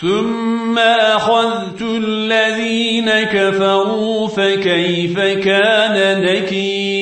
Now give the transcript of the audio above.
ثم أخذت الذين كفروا فكيف كان نكير